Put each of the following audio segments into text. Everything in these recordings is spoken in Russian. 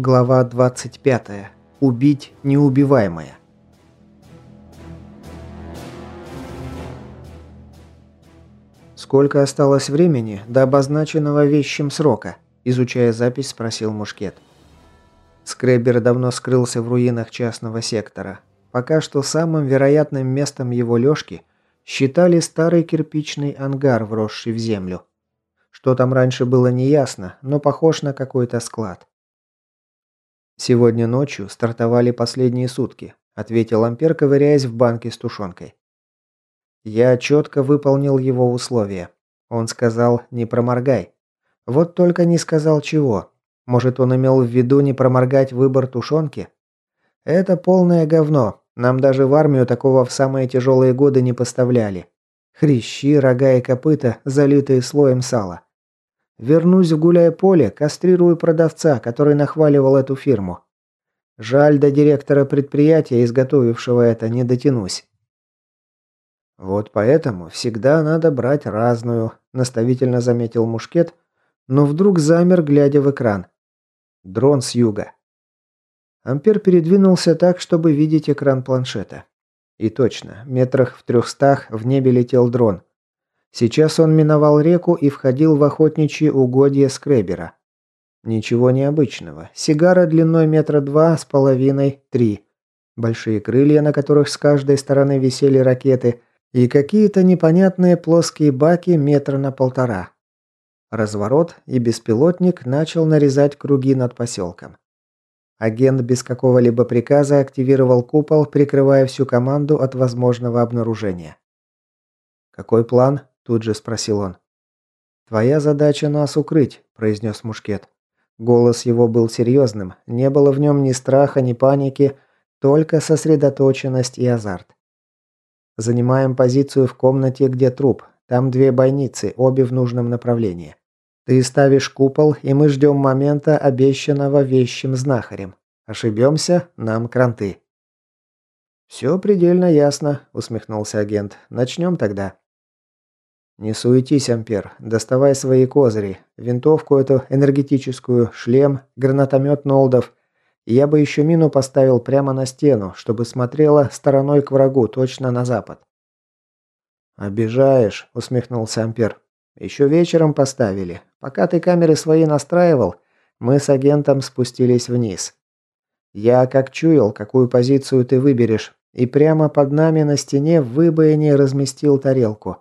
Глава 25. Убить неубиваемое. «Сколько осталось времени до обозначенного вещим срока?» Изучая запись, спросил Мушкет. Скребер давно скрылся в руинах частного сектора. Пока что самым вероятным местом его лёжки считали старый кирпичный ангар, вросший в землю. Что там раньше было неясно, но похож на какой-то склад. «Сегодня ночью стартовали последние сутки», – ответил Ампер, ковыряясь в банке с тушенкой. Я четко выполнил его условия. Он сказал «не проморгай». Вот только не сказал чего. Может, он имел в виду не проморгать выбор тушенки? Это полное говно. Нам даже в армию такого в самые тяжелые годы не поставляли. Хрящи, рога и копыта, залитые слоем сала. Вернусь в гуляй-поле, кастрирую продавца, который нахваливал эту фирму. Жаль, до директора предприятия, изготовившего это, не дотянусь. Вот поэтому всегда надо брать разную, наставительно заметил Мушкет, но вдруг замер, глядя в экран. Дрон с юга. Ампер передвинулся так, чтобы видеть экран планшета. И точно, метрах в трехстах в небе летел дрон. Сейчас он миновал реку и входил в охотничьи угодья Скребера. Ничего необычного. Сигара длиной метра два с половиной, три. Большие крылья, на которых с каждой стороны висели ракеты, и какие-то непонятные плоские баки метра на полтора. Разворот, и беспилотник начал нарезать круги над поселком. Агент без какого-либо приказа активировал купол, прикрывая всю команду от возможного обнаружения. «Какой план?» – тут же спросил он. «Твоя задача нас укрыть», – произнес Мушкет. Голос его был серьезным, не было в нем ни страха, ни паники, только сосредоточенность и азарт. Занимаем позицию в комнате, где труп. Там две бойницы, обе в нужном направлении. Ты ставишь купол, и мы ждем момента, обещанного вещим знахарем. Ошибемся, нам кранты». «Все предельно ясно», – усмехнулся агент. «Начнем тогда». «Не суетись, Ампер. Доставай свои козыри. Винтовку эту энергетическую, шлем, гранатомет Нолдов. Я бы еще мину поставил прямо на стену, чтобы смотрела стороной к врагу, точно на запад». «Обижаешь», – усмехнулся Ампер. Еще вечером поставили. Пока ты камеры свои настраивал, мы с агентом спустились вниз. Я как чуял, какую позицию ты выберешь, и прямо под нами на стене в выбоине разместил тарелку.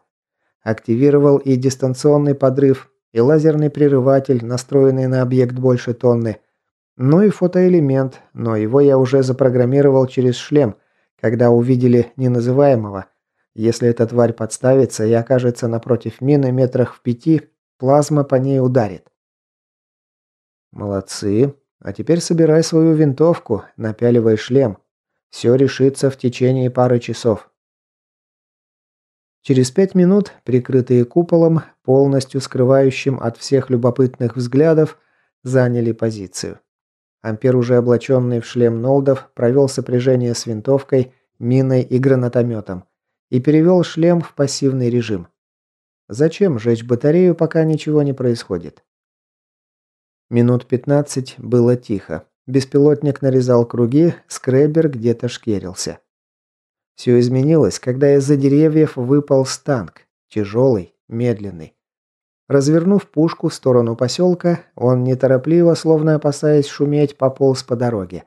Активировал и дистанционный подрыв, и лазерный прерыватель, настроенный на объект больше тонны. Ну и фотоэлемент, но его я уже запрограммировал через шлем, когда увидели неназываемого – если эта тварь подставится и окажется напротив мины метрах в пяти, плазма по ней ударит. Молодцы. А теперь собирай свою винтовку, напяливай шлем. Все решится в течение пары часов. Через пять минут, прикрытые куполом, полностью скрывающим от всех любопытных взглядов, заняли позицию. Ампер, уже облаченный в шлем Нолдов, провел сопряжение с винтовкой, миной и гранатометом и перевел шлем в пассивный режим. Зачем жечь батарею, пока ничего не происходит? Минут 15 было тихо. Беспилотник нарезал круги, скребер где-то шкерился. Все изменилось, когда из-за деревьев выпал станк. Тяжелый, медленный. Развернув пушку в сторону поселка, он неторопливо, словно опасаясь шуметь, пополз по дороге.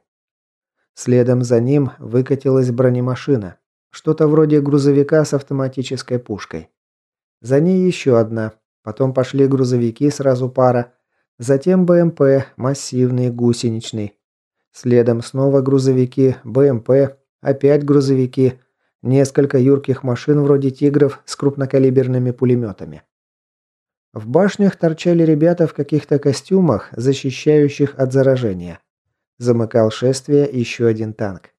Следом за ним выкатилась бронемашина, что-то вроде грузовика с автоматической пушкой. За ней еще одна. Потом пошли грузовики, сразу пара. Затем БМП, массивный, гусеничный. Следом снова грузовики, БМП, опять грузовики. Несколько юрких машин вроде «Тигров» с крупнокалиберными пулеметами. В башнях торчали ребята в каких-то костюмах, защищающих от заражения. Замыкал шествие еще один танк.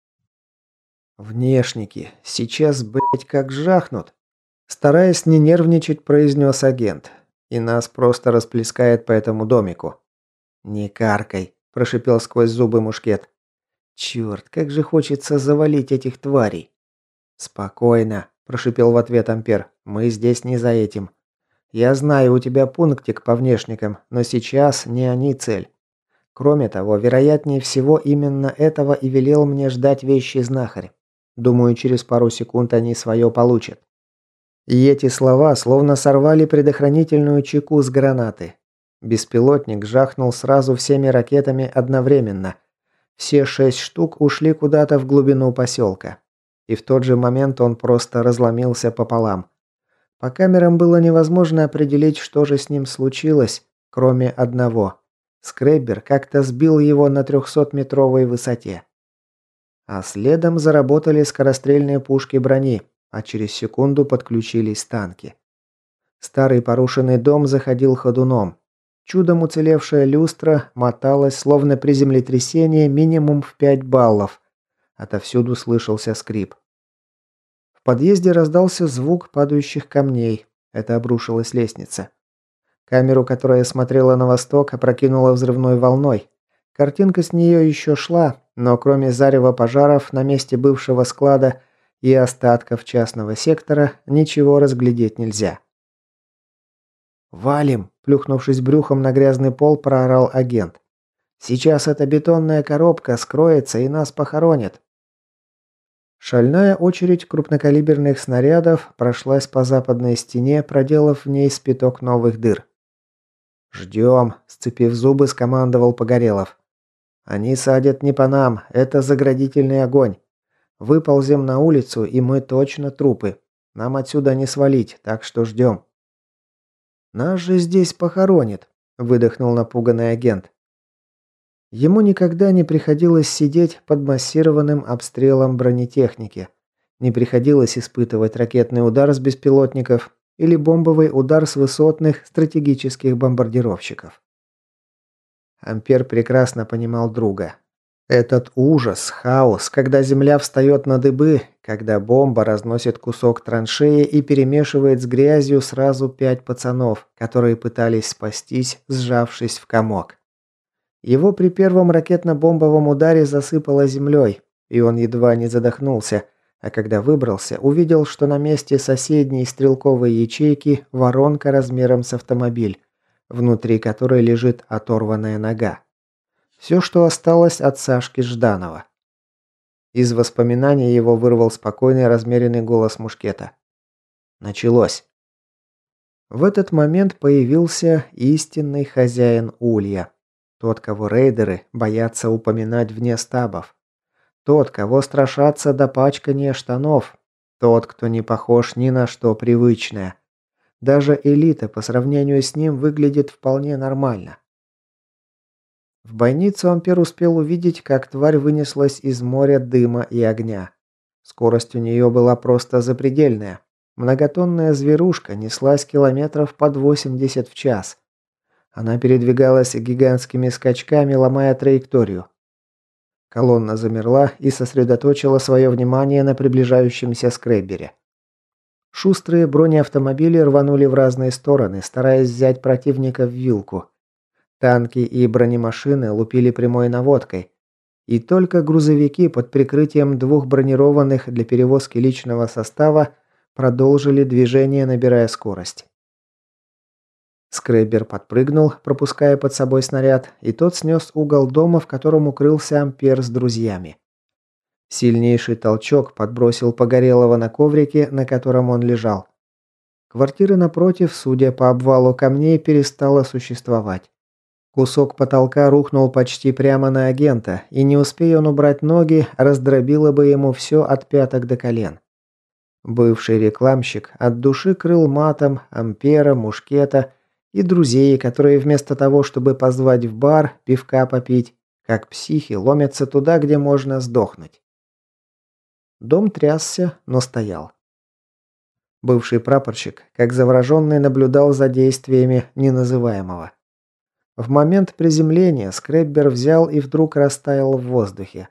«Внешники. Сейчас, блять, как жахнут!» Стараясь не нервничать, произнес агент. «И нас просто расплескает по этому домику». «Не каркай», – прошипел сквозь зубы мушкет. «Черт, как же хочется завалить этих тварей!» «Спокойно», – прошипел в ответ Ампер. «Мы здесь не за этим. Я знаю, у тебя пунктик по внешникам, но сейчас не они цель. Кроме того, вероятнее всего, именно этого и велел мне ждать вещи знахарь. Думаю, через пару секунд они свое получат. И эти слова словно сорвали предохранительную чеку с гранаты. Беспилотник жахнул сразу всеми ракетами одновременно. Все шесть штук ушли куда-то в глубину поселка. И в тот же момент он просто разломился пополам. По камерам было невозможно определить, что же с ним случилось, кроме одного. Скреббер как-то сбил его на 300-метровой высоте. А следом заработали скорострельные пушки брони, а через секунду подключились танки. Старый порушенный дом заходил ходуном. Чудом уцелевшая люстра моталась, словно при землетрясении, минимум в 5 баллов. Отовсюду слышался скрип. В подъезде раздался звук падающих камней. Это обрушилась лестница. Камеру, которая смотрела на восток, опрокинула взрывной волной. Картинка с нее еще шла, но кроме зарева пожаров на месте бывшего склада и остатков частного сектора ничего разглядеть нельзя. «Валим!» – плюхнувшись брюхом на грязный пол, проорал агент. «Сейчас эта бетонная коробка скроется и нас похоронит!» Шальная очередь крупнокалиберных снарядов прошлась по западной стене, проделав в ней спиток новых дыр. «Ждем», – сцепив зубы, скомандовал Погорелов. «Они садят не по нам, это заградительный огонь. Выползем на улицу, и мы точно трупы. Нам отсюда не свалить, так что ждем». «Нас же здесь похоронит», – выдохнул напуганный агент. Ему никогда не приходилось сидеть под массированным обстрелом бронетехники. Не приходилось испытывать ракетный удар с беспилотников, или бомбовый удар с высотных стратегических бомбардировщиков. Ампер прекрасно понимал друга. Этот ужас, хаос, когда земля встает на дыбы, когда бомба разносит кусок траншеи и перемешивает с грязью сразу пять пацанов, которые пытались спастись, сжавшись в комок. Его при первом ракетно-бомбовом ударе засыпало землей, и он едва не задохнулся, а когда выбрался, увидел, что на месте соседней стрелковой ячейки воронка размером с автомобиль, внутри которой лежит оторванная нога. Все, что осталось от Сашки Жданова. Из воспоминаний его вырвал спокойный размеренный голос мушкета. Началось. В этот момент появился истинный хозяин Улья. Тот, кого рейдеры боятся упоминать вне стабов. Тот, кого страшатся до пачкания штанов. Тот, кто не похож ни на что привычное. Даже элита по сравнению с ним выглядит вполне нормально. В бойницу Ампер успел увидеть, как тварь вынеслась из моря дыма и огня. Скорость у нее была просто запредельная. Многотонная зверушка неслась километров под 80 в час. Она передвигалась гигантскими скачками, ломая траекторию. Колонна замерла и сосредоточила свое внимание на приближающемся скреббере. Шустрые бронеавтомобили рванули в разные стороны, стараясь взять противника в вилку. Танки и бронемашины лупили прямой наводкой. И только грузовики под прикрытием двух бронированных для перевозки личного состава продолжили движение, набирая скорость. Скребер подпрыгнул, пропуская под собой снаряд, и тот снес угол дома, в котором укрылся Ампер с друзьями. Сильнейший толчок подбросил Погорелого на коврике, на котором он лежал. Квартира напротив, судя по обвалу камней, перестала существовать. Кусок потолка рухнул почти прямо на агента, и не успея он убрать ноги, раздробило бы ему все от пяток до колен. Бывший рекламщик от души крыл матом Ампера, Мушкета и друзей, которые вместо того, чтобы позвать в бар, пивка попить, как психи ломятся туда, где можно сдохнуть. Дом трясся, но стоял. Бывший прапорщик, как завороженный, наблюдал за действиями неназываемого. В момент приземления скреббер взял и вдруг растаял в воздухе.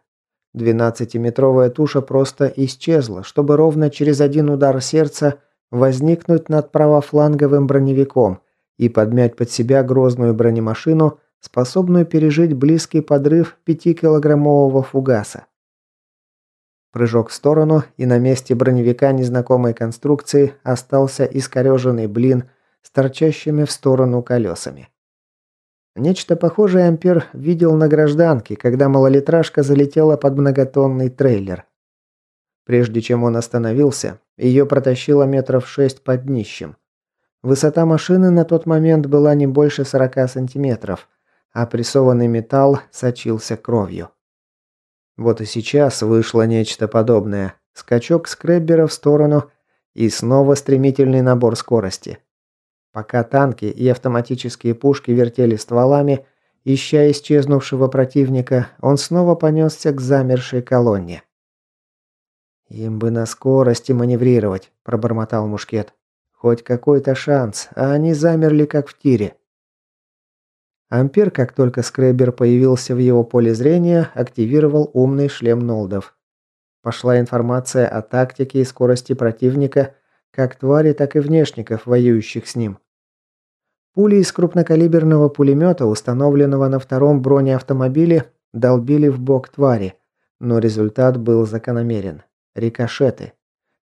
Двенадцатиметровая туша просто исчезла, чтобы ровно через один удар сердца возникнуть над правофланговым броневиком – и подмять под себя грозную бронемашину, способную пережить близкий подрыв пятикилограммового фугаса. Прыжок в сторону, и на месте броневика незнакомой конструкции остался искореженный блин с торчащими в сторону колесами. Нечто похожее Ампер видел на гражданке, когда малолитражка залетела под многотонный трейлер. Прежде чем он остановился, ее протащило метров шесть под днищем. Высота машины на тот момент была не больше 40 сантиметров, а прессованный металл сочился кровью. Вот и сейчас вышло нечто подобное. Скачок скреббера в сторону и снова стремительный набор скорости. Пока танки и автоматические пушки вертели стволами, ища исчезнувшего противника, он снова понесся к замершей колонне. «Им бы на скорости маневрировать», – пробормотал Мушкет. «Хоть какой-то шанс, а они замерли как в тире». Ампер, как только скребер появился в его поле зрения, активировал умный шлем Нолдов. Пошла информация о тактике и скорости противника, как твари, так и внешников, воюющих с ним. Пули из крупнокалиберного пулемета, установленного на втором бронеавтомобиле, долбили в бок твари, но результат был закономерен. Рикошеты.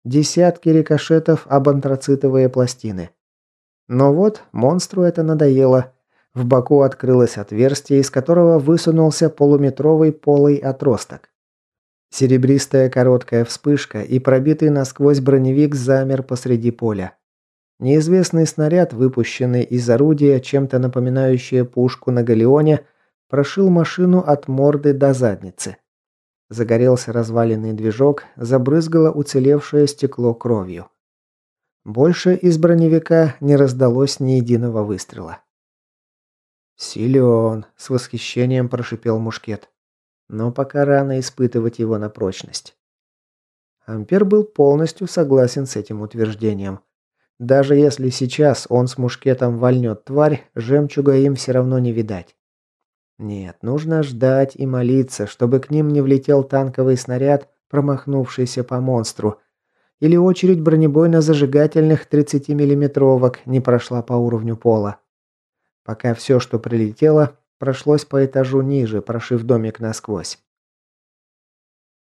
Десятки рикошетов об антрацитовые пластины. Но вот монстру это надоело. В боку открылось отверстие, из которого высунулся полуметровый полый отросток. Серебристая короткая вспышка и пробитый насквозь броневик замер посреди поля. Неизвестный снаряд, выпущенный из орудия, чем-то напоминающее пушку на галеоне, прошил машину от морды до задницы. Загорелся разваленный движок, забрызгало уцелевшее стекло кровью. Больше из броневика не раздалось ни единого выстрела. «Силен!» – с восхищением прошипел Мушкет. Но пока рано испытывать его на прочность. Ампер был полностью согласен с этим утверждением. Даже если сейчас он с мушкетом вольнет тварь, жемчуга им все равно не видать. Нет, нужно ждать и молиться, чтобы к ним не влетел танковый снаряд, промахнувшийся по монстру, или очередь бронебойно-зажигательных 30-миллиметровок не прошла по уровню пола. Пока все, что прилетело, прошлось по этажу ниже, прошив домик насквозь.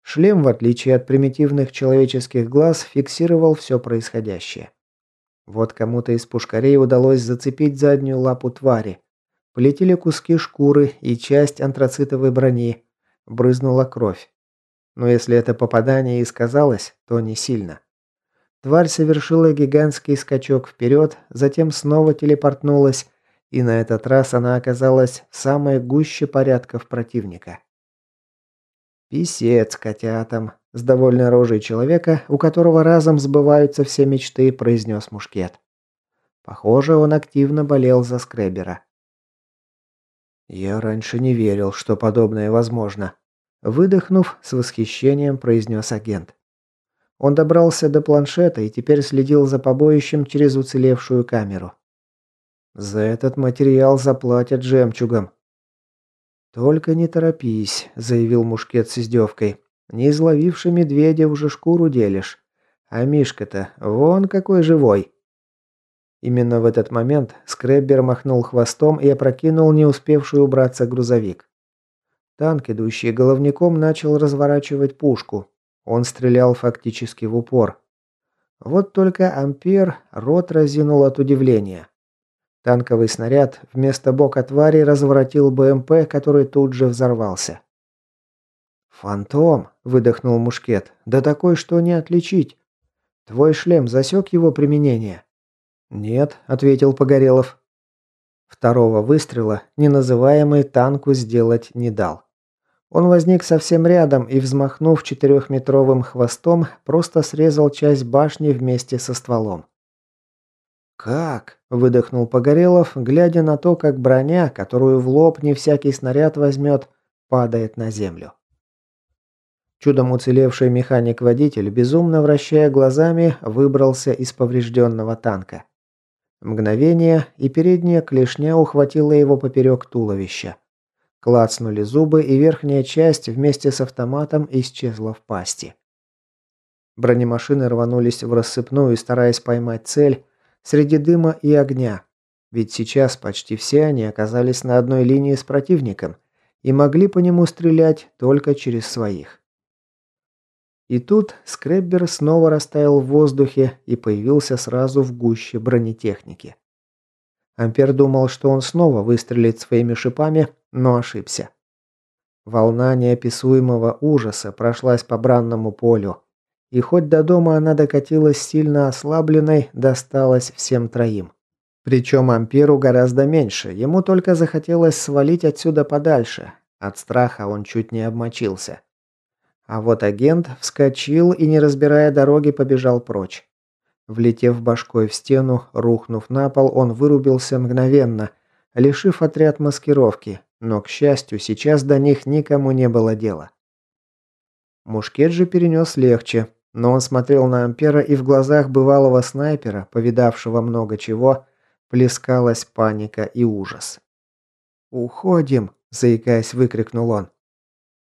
Шлем, в отличие от примитивных человеческих глаз, фиксировал все происходящее. Вот кому-то из пушкарей удалось зацепить заднюю лапу твари. Полетели куски шкуры и часть антрацитовой брони. Брызнула кровь. Но если это попадание и сказалось, то не сильно. Тварь совершила гигантский скачок вперед, затем снова телепортнулась и на этот раз она оказалась в самой гуще порядков противника. «Писец котятам», – с довольной рожей человека, у которого разом сбываются все мечты, произнес Мушкет. Похоже, он активно болел за Скребера. «Я раньше не верил, что подобное возможно», – выдохнув, с восхищением произнес агент. Он добрался до планшета и теперь следил за побоищем через уцелевшую камеру. За этот материал заплатят жемчугом. Только не торопись, заявил Мушкет с издевкой. Не изловивши медведя уже шкуру делишь. А Мишка-то вон какой живой. Именно в этот момент Скреббер махнул хвостом и опрокинул не успевший убраться грузовик. Танк, идущий головником, начал разворачивать пушку. Он стрелял фактически в упор. Вот только Ампер рот разинул от удивления. Танковый снаряд вместо бока твари разворотил БМП, который тут же взорвался. «Фантом!» – выдохнул Мушкет. «Да такой, что не отличить. Твой шлем засек его применение?» «Нет», – ответил Погорелов. Второго выстрела неназываемый танку сделать не дал. Он возник совсем рядом и, взмахнув четырехметровым хвостом, просто срезал часть башни вместе со стволом. «Как?» – выдохнул Погорелов, глядя на то, как броня, которую в лоб не всякий снаряд возьмет, падает на землю. Чудом уцелевший механик-водитель, безумно вращая глазами, выбрался из поврежденного танка. Мгновение, и передняя клешня ухватила его поперек туловища. Клацнули зубы, и верхняя часть вместе с автоматом исчезла в пасти. Бронемашины рванулись в рассыпную, стараясь поймать цель, среди дыма и огня. Ведь сейчас почти все они оказались на одной линии с противником и могли по нему стрелять только через своих. И тут скреббер снова растаял в воздухе и появился сразу в гуще бронетехники. Ампер думал, что он снова выстрелит своими шипами, но ошибся. Волна неописуемого ужаса прошлась по бранному полю, и хоть до дома она докатилась сильно ослабленной, досталась всем троим. Причем Амперу гораздо меньше, ему только захотелось свалить отсюда подальше. От страха он чуть не обмочился. А вот агент вскочил и, не разбирая дороги, побежал прочь. Влетев башкой в стену, рухнув на пол, он вырубился мгновенно, лишив отряд маскировки, но, к счастью, сейчас до них никому не было дела. Мушкет же перенес легче, но он смотрел на Ампера, и в глазах бывалого снайпера, повидавшего много чего, плескалась паника и ужас. «Уходим!» – заикаясь, выкрикнул он.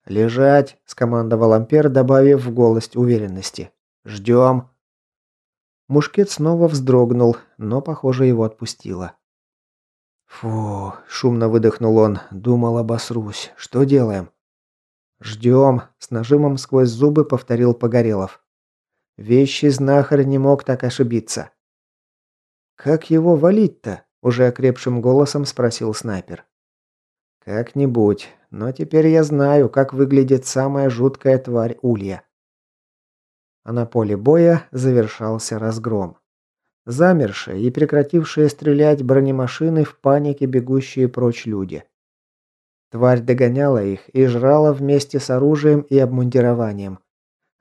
«Лежать!» – скомандовал Ампер, добавив в голос уверенности. «Ждем!» Мушкет снова вздрогнул, но, похоже, его отпустило. «Фу!» – шумно выдохнул он. «Думал, обосрусь. Что делаем?» «Ждем!» – с нажимом сквозь зубы повторил Погорелов. Вещи знахарь не мог так ошибиться. «Как его валить-то?» – уже окрепшим голосом спросил снайпер. «Как-нибудь, но теперь я знаю, как выглядит самая жуткая тварь Улья». А на поле боя завершался разгром. Замершие и прекратившие стрелять бронемашины в панике бегущие прочь люди. Тварь догоняла их и жрала вместе с оружием и обмундированием.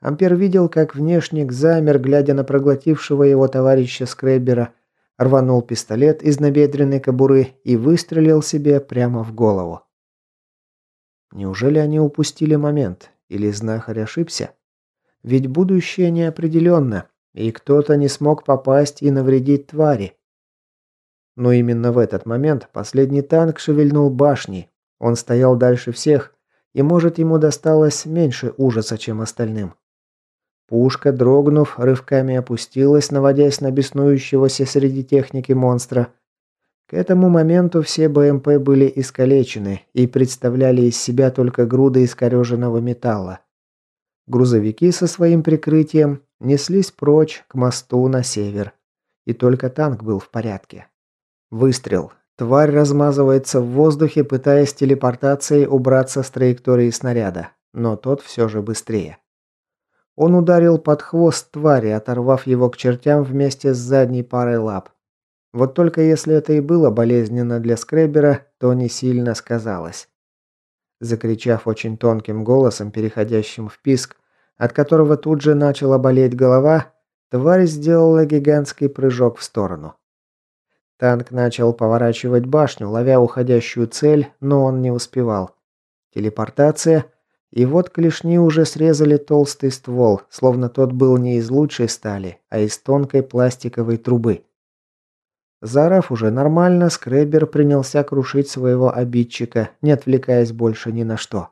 Ампер видел, как внешник замер, глядя на проглотившего его товарища Скребера, рванул пистолет из набедренной кобуры и выстрелил себе прямо в голову. Неужели они упустили момент? Или знахарь ошибся? Ведь будущее неопределенно, и кто-то не смог попасть и навредить твари. Но именно в этот момент последний танк шевельнул башни. Он стоял дальше всех, и, может, ему досталось меньше ужаса, чем остальным. Пушка, дрогнув, рывками опустилась, наводясь на беснующегося среди техники монстра. К этому моменту все БМП были искалечены и представляли из себя только груды искореженного металла. Грузовики со своим прикрытием неслись прочь к мосту на север. И только танк был в порядке. Выстрел. Тварь размазывается в воздухе, пытаясь телепортацией убраться с траектории снаряда. Но тот все же быстрее. Он ударил под хвост твари, оторвав его к чертям вместе с задней парой лап. Вот только если это и было болезненно для скребера, то не сильно сказалось. Закричав очень тонким голосом, переходящим в писк, от которого тут же начала болеть голова, тварь сделала гигантский прыжок в сторону. Танк начал поворачивать башню, ловя уходящую цель, но он не успевал. Телепортация, и вот клешни уже срезали толстый ствол, словно тот был не из лучшей стали, а из тонкой пластиковой трубы. Заорав уже нормально, Скребер принялся крушить своего обидчика, не отвлекаясь больше ни на что.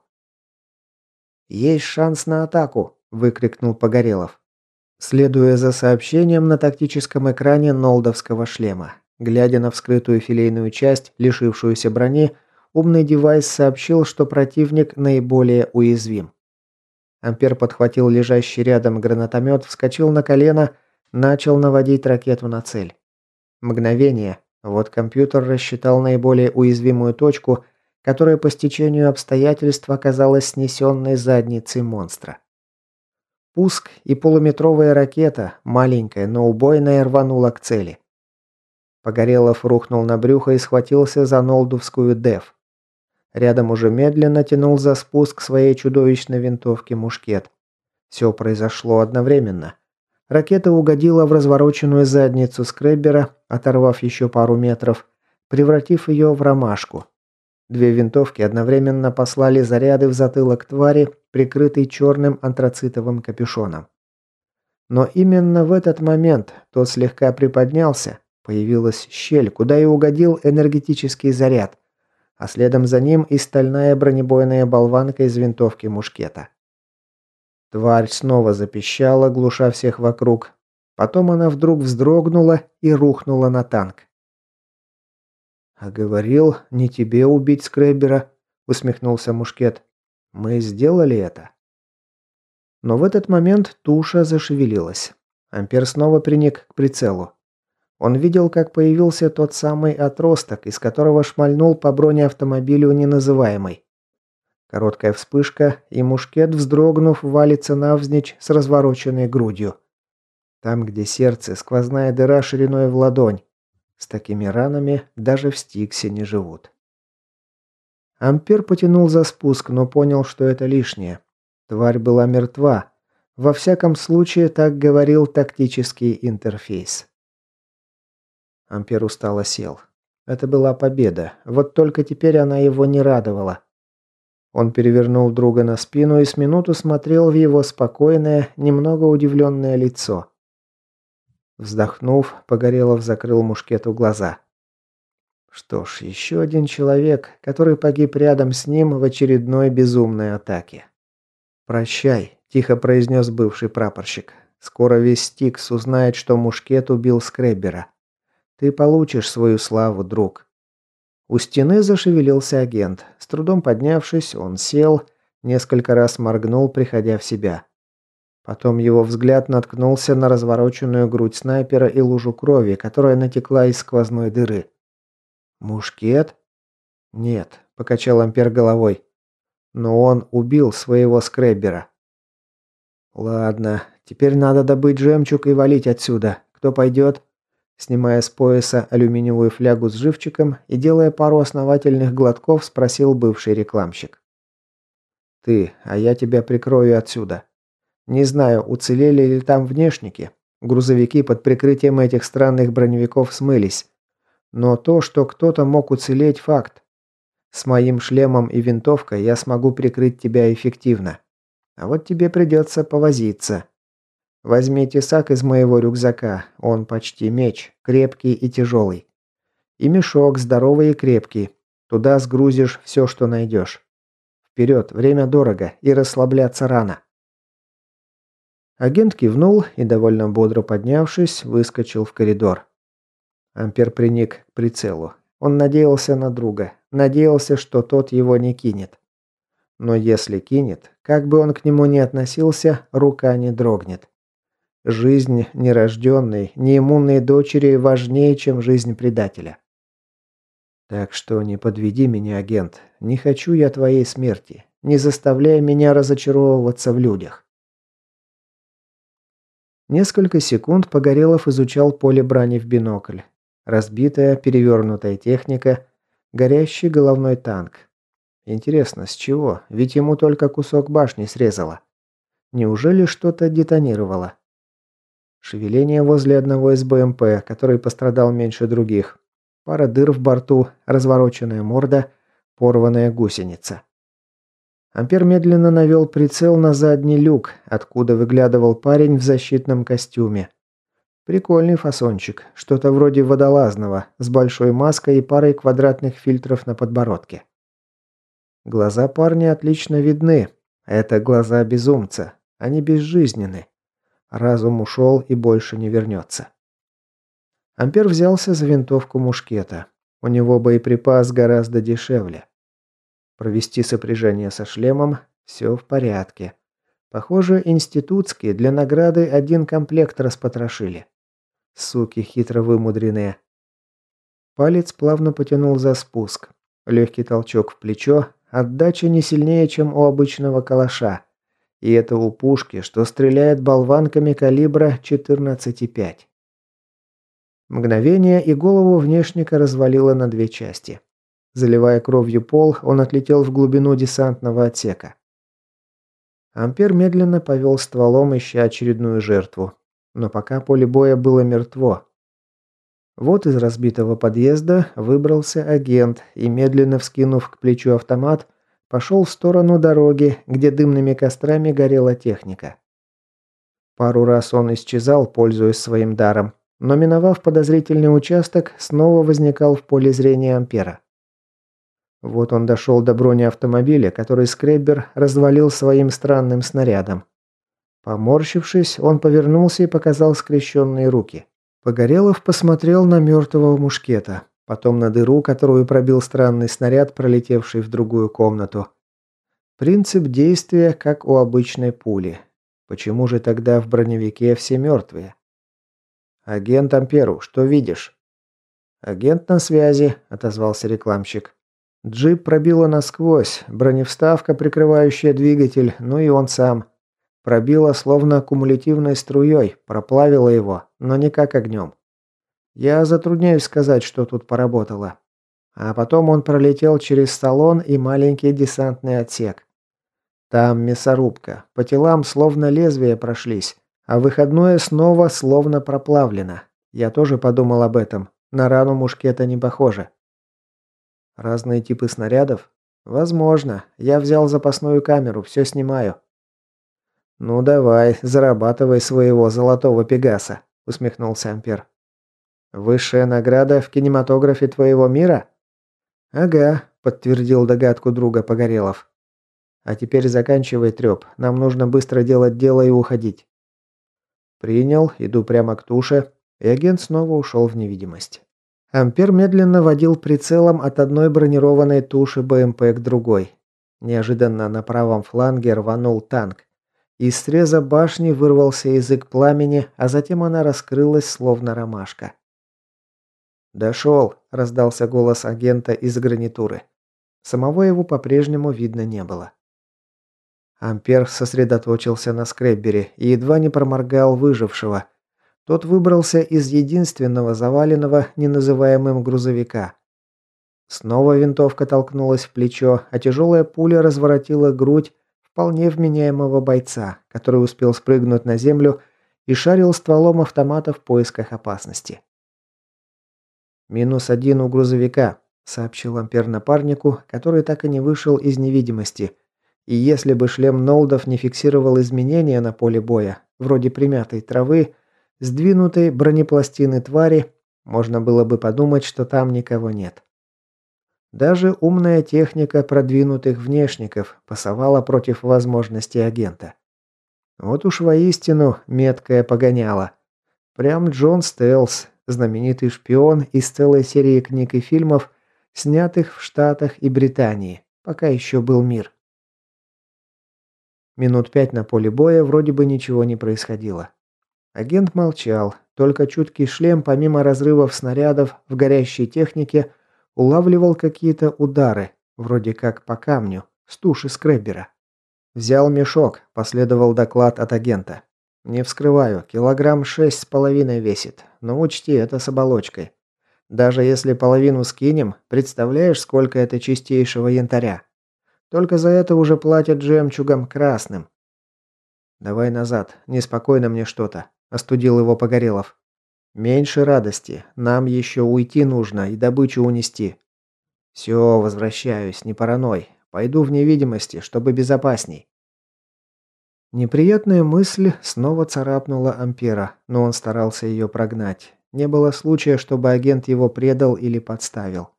«Есть шанс на атаку!» – выкрикнул Погорелов. Следуя за сообщением на тактическом экране нолдовского шлема. Глядя на вскрытую филейную часть, лишившуюся брони, умный девайс сообщил, что противник наиболее уязвим. Ампер подхватил лежащий рядом гранатомет, вскочил на колено, начал наводить ракету на цель. Мгновение. Вот компьютер рассчитал наиболее уязвимую точку – которая по стечению обстоятельств оказалась снесенной задницей монстра. Пуск и полуметровая ракета, маленькая, но убойная, рванула к цели. Погорелов рухнул на брюхо и схватился за нолдовскую ДЭФ. Рядом уже медленно тянул за спуск своей чудовищной винтовки мушкет. Все произошло одновременно. Ракета угодила в развороченную задницу скреббера, оторвав еще пару метров, превратив ее в ромашку. Две винтовки одновременно послали заряды в затылок твари, прикрытой черным антрацитовым капюшоном. Но именно в этот момент тот слегка приподнялся, появилась щель, куда и угодил энергетический заряд, а следом за ним и стальная бронебойная болванка из винтовки мушкета. Тварь снова запищала, глуша всех вокруг. Потом она вдруг вздрогнула и рухнула на танк. «А говорил, не тебе убить Скреббера», – усмехнулся Мушкет. «Мы сделали это». Но в этот момент туша зашевелилась. Ампер снова приник к прицелу. Он видел, как появился тот самый отросток, из которого шмальнул по бронеавтомобилю неназываемый. Короткая вспышка, и мушкет, вздрогнув, валится навзничь с развороченной грудью. Там, где сердце, сквозная дыра шириной в ладонь. С такими ранами даже в Стиксе не живут. Ампер потянул за спуск, но понял, что это лишнее. Тварь была мертва. Во всяком случае, так говорил тактический интерфейс. Ампер устало сел. Это была победа. Вот только теперь она его не радовала. Он перевернул друга на спину и с минуту смотрел в его спокойное, немного удивленное лицо. Вздохнув, Погорелов закрыл мушкету глаза. Что ж, еще один человек, который погиб рядом с ним в очередной безумной атаке. «Прощай», – тихо произнес бывший прапорщик. «Скоро весь Стикс узнает, что Мушкет убил Скреббера. Ты получишь свою славу, друг». У стены зашевелился агент. С трудом поднявшись, он сел, несколько раз моргнул, приходя в себя. Потом его взгляд наткнулся на развороченную грудь снайпера и лужу крови, которая натекла из сквозной дыры. «Мушкет?» «Нет», – покачал Ампер головой. «Но он убил своего скреббера». «Ладно, теперь надо добыть жемчуг и валить отсюда. Кто пойдет?» Снимая с пояса алюминиевую флягу с живчиком и делая пару основательных глотков, спросил бывший рекламщик. «Ты, а я тебя прикрою отсюда. Не знаю, уцелели ли там внешники. Грузовики под прикрытием этих странных броневиков смылись. Но то, что кто-то мог уцелеть, факт. С моим шлемом и винтовкой я смогу прикрыть тебя эффективно. А вот тебе придется повозиться. Возьми тесак из моего рюкзака, он почти меч, крепкий и тяжелый. И мешок здоровый и крепкий. Туда сгрузишь все, что найдешь. Вперед, время дорого и расслабляться рано. Агент кивнул и, довольно бодро поднявшись, выскочил в коридор. Ампер приник к прицелу. Он надеялся на друга, надеялся, что тот его не кинет. Но если кинет, как бы он к нему ни относился, рука не дрогнет. Жизнь нерожденной, неиммунной дочери важнее, чем жизнь предателя. Так что не подведи меня, агент. Не хочу я твоей смерти. Не заставляй меня разочаровываться в людях. Несколько секунд Погорелов изучал поле брани в бинокль. Разбитая, перевернутая техника, горящий головной танк. Интересно, с чего? Ведь ему только кусок башни срезало. Неужели что-то детонировало? Шевеление возле одного из БМП, который пострадал меньше других. Пара дыр в борту, развороченная морда, порванная гусеница. Ампер медленно навел прицел на задний люк, откуда выглядывал парень в защитном костюме. Прикольный фасончик, что-то вроде водолазного, с большой маской и парой квадратных фильтров на подбородке. Глаза парня отлично видны. Это глаза безумца. Они безжизненны. Разум ушел и больше не вернется. Ампер взялся за винтовку мушкета. У него боеприпас гораздо дешевле. Провести сопряжение со шлемом – все в порядке. Похоже, институтские для награды один комплект распотрошили. Суки хитро вымудренные. Палец плавно потянул за спуск. Легкий толчок в плечо, отдача не сильнее, чем у обычного калаша. И это у пушки, что стреляет болванками калибра 14,5. Мгновение, и голову внешника развалило на две части. Заливая кровью пол, он отлетел в глубину десантного отсека. Ампер медленно повел стволом, ища очередную жертву. Но пока поле боя было мертво. Вот из разбитого подъезда выбрался агент и, медленно вскинув к плечу автомат, пошел в сторону дороги, где дымными кострами горела техника. Пару раз он исчезал, пользуясь своим даром, но миновав подозрительный участок, снова возникал в поле зрения Ампера. Вот он дошел до бронеавтомобиля, который Скреббер развалил своим странным снарядом. Поморщившись, он повернулся и показал скрещенные руки. Погорелов посмотрел на мертвого мушкета, потом на дыру, которую пробил странный снаряд, пролетевший в другую комнату. Принцип действия, как у обычной пули. Почему же тогда в броневике все мертвые? «Агент Амперу, что видишь?» «Агент на связи», – отозвался рекламщик. Джип пробило насквозь, броневставка, прикрывающая двигатель, ну и он сам. Пробило словно кумулятивной струей, проплавило его, но не как огнем. Я затрудняюсь сказать, что тут поработало. А потом он пролетел через салон и маленький десантный отсек. Там мясорубка. По телам словно лезвия прошлись, а выходное снова словно проплавлено. Я тоже подумал об этом. На рану мушкета не похоже. Разные типы снарядов? Возможно. Я взял запасную камеру, все снимаю. Ну давай, зарабатывай своего золотого пегаса, усмехнулся Ампер. Высшая награда в кинематографе твоего мира? Ага, подтвердил догадку друга Погорелов. А теперь заканчивай треп. Нам нужно быстро делать дело и уходить. Принял, иду прямо к туше, и агент снова ушел в невидимость. Ампер медленно водил прицелом от одной бронированной туши БМП к другой. Неожиданно на правом фланге рванул танк. Из среза башни вырвался язык пламени, а затем она раскрылась, словно ромашка. «Дошел!» – раздался голос агента из гарнитуры. Самого его по-прежнему видно не было. Ампер сосредоточился на скреббере и едва не проморгал выжившего – тот выбрался из единственного заваленного неназываемым грузовика. Снова винтовка толкнулась в плечо, а тяжелая пуля разворотила грудь вполне вменяемого бойца, который успел спрыгнуть на землю и шарил стволом автомата в поисках опасности. «Минус один у грузовика», — сообщил Ампер напарнику, который так и не вышел из невидимости. И если бы шлем Нолдов не фиксировал изменения на поле боя, вроде примятой травы, сдвинутой бронепластины твари, можно было бы подумать, что там никого нет. Даже умная техника продвинутых внешников пасовала против возможностей агента. Вот уж воистину меткая погоняла. Прям Джон Стелс, знаменитый шпион из целой серии книг и фильмов, снятых в Штатах и Британии, пока еще был мир. Минут пять на поле боя вроде бы ничего не происходило. Агент молчал, только чуткий шлем, помимо разрывов снарядов в горящей технике, улавливал какие-то удары, вроде как по камню, с туши скреббера. «Взял мешок», – последовал доклад от агента. «Не вскрываю, килограмм шесть с половиной весит, но учти, это с оболочкой. Даже если половину скинем, представляешь, сколько это чистейшего янтаря? Только за это уже платят жемчугом красным. Давай назад, неспокойно мне что-то. Остудил его Погорелов. «Меньше радости. Нам еще уйти нужно и добычу унести». «Все, возвращаюсь, не параной. Пойду в невидимости, чтобы безопасней». Неприятная мысль снова царапнула Ампера, но он старался ее прогнать. Не было случая, чтобы агент его предал или подставил.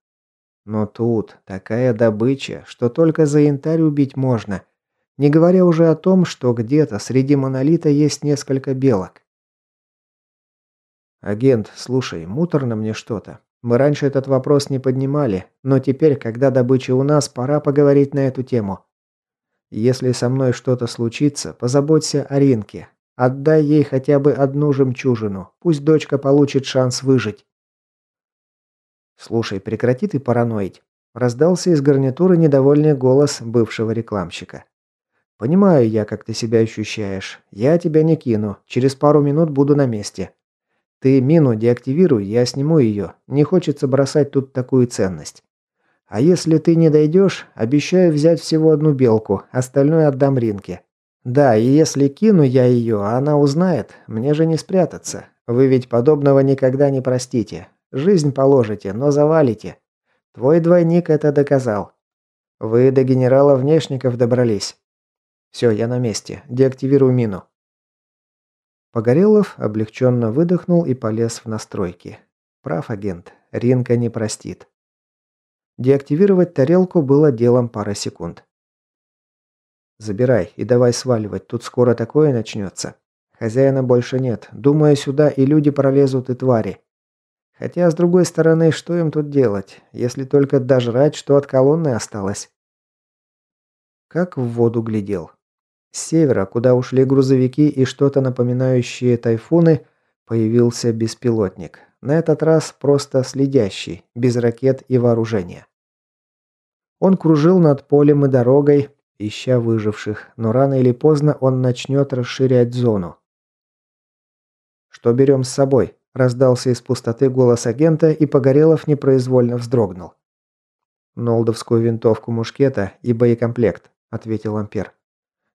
Но тут такая добыча, что только за янтарь убить можно. Не говоря уже о том, что где-то среди монолита есть несколько белок. «Агент, слушай, муторно мне что-то. Мы раньше этот вопрос не поднимали, но теперь, когда добыча у нас, пора поговорить на эту тему. Если со мной что-то случится, позаботься о Ринке. Отдай ей хотя бы одну жемчужину. Пусть дочка получит шанс выжить». «Слушай, прекрати ты параноить», – раздался из гарнитуры недовольный голос бывшего рекламщика. «Понимаю я, как ты себя ощущаешь. Я тебя не кину. Через пару минут буду на месте. Ты мину деактивируй, я сниму ее. Не хочется бросать тут такую ценность. А если ты не дойдешь, обещаю взять всего одну белку, остальное отдам Ринке. Да, и если кину я ее, а она узнает, мне же не спрятаться. Вы ведь подобного никогда не простите. Жизнь положите, но завалите. Твой двойник это доказал. Вы до генерала Внешников добрались. Все, я на месте. Деактивирую мину. Погорелов облегченно выдохнул и полез в настройки. Прав агент, Ринка не простит. Деактивировать тарелку было делом пары секунд. «Забирай и давай сваливать, тут скоро такое начнется. Хозяина больше нет. Думаю, сюда и люди пролезут, и твари. Хотя, с другой стороны, что им тут делать, если только дожрать, что от колонны осталось?» Как в воду глядел. С севера, куда ушли грузовики и что-то напоминающие тайфуны, Появился беспилотник. На этот раз просто следящий, без ракет и вооружения. Он кружил над полем и дорогой, ища выживших, но рано или поздно он начнет расширять зону. «Что берем с собой?» – раздался из пустоты голос агента, и Погорелов непроизвольно вздрогнул. «Нолдовскую винтовку мушкета и боекомплект», – ответил Ампер.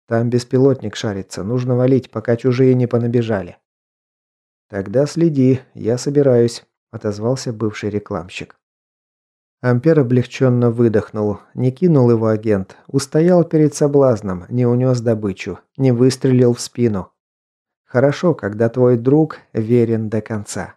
«Там беспилотник шарится, нужно валить, пока чужие не понабежали». «Тогда следи, я собираюсь», – отозвался бывший рекламщик. Ампер облегченно выдохнул, не кинул его агент, устоял перед соблазном, не унес добычу, не выстрелил в спину. Хорошо, когда твой друг верен до конца.